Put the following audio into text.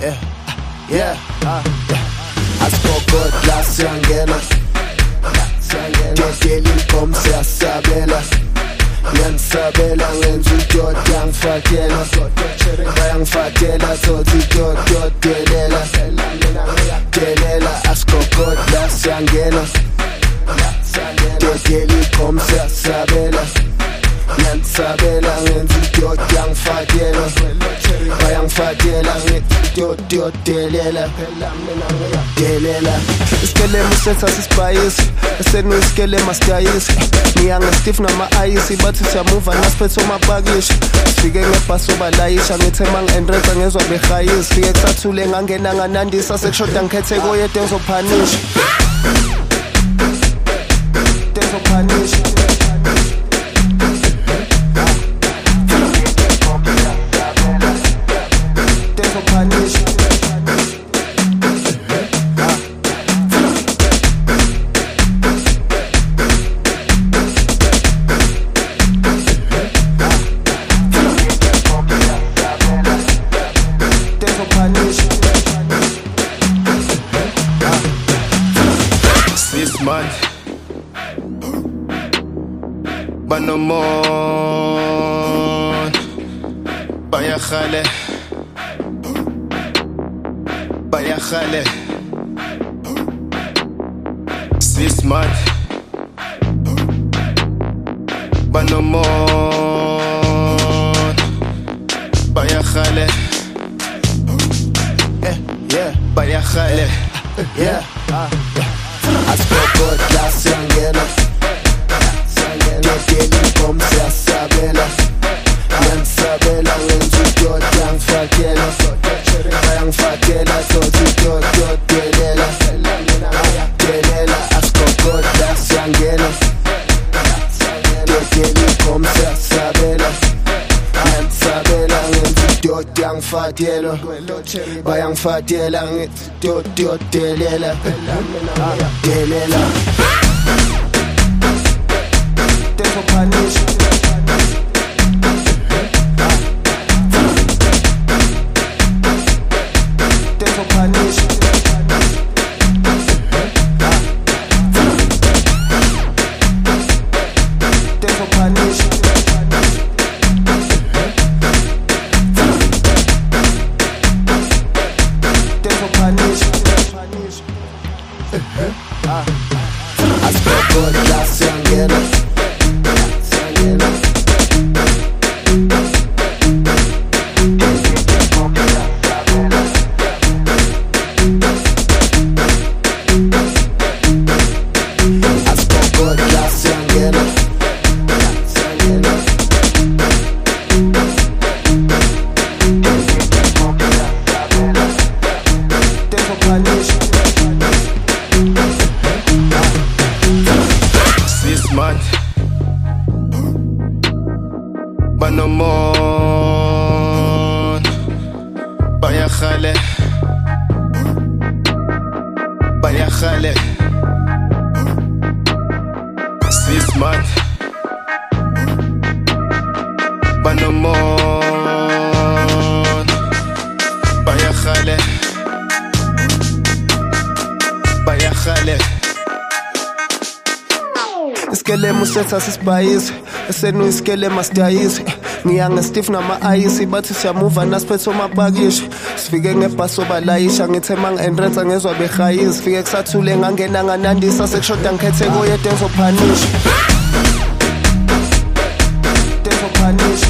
yeah, yeah, ah, yeah. Asikokodla siyangena Dedelicom siyasabela Ngiyanisabela ngenza udoti yangifakela Bayangifakela sothi doti delela Delela asikokodla siyangena Dedelicom siyasabela Ngiyanisabela ngenza udoti yangifakela bayangifakela ngidyodelela delela isikelema usetha sisibhayisi esenu isikelema sidayisi ngiyangestif nama-ayisi bathi siyamuva nasiphethe omapakishi sifike ngebhasi obalayisha ngithe ma ngi-enreza ngezwa behayisi fike kusathule ngangena nganandisa sekushoda ngikhethe koyede ngizophanisha ngizophanisha Banomon. Bayahale. Bayahale. Six months. Banomon. Bayahale. Eh, yeah, yeah. Bayahale. yeah, ah, yeah. asikokodla siyangena dedelicom siyasabela ngiyanisabela ngenza udoti yangifakela bayangifakela sothi doti delela delela asikokodla siyangena dedelicom siyasabela ngiyanisabela ngenza udoti yangifakela bayangifakela ngidoti delela delela Japanês. Tempo Japanês. Six months. Banomon. Bayahale. Bayahale. Six months. Banomon. isikelema usenza sisibhayisi esenu isikelema sidayisi ngiyanga steve nama-ayisi bathi siyamuva nasiphethe omapakisha sifike ngebhasi obalayisha ngithe ma ngi-enrensa ngezwa sifike kusathule ngangena nganandisa sekushoda ngikhethe kuyede ezophanisha ezophanisha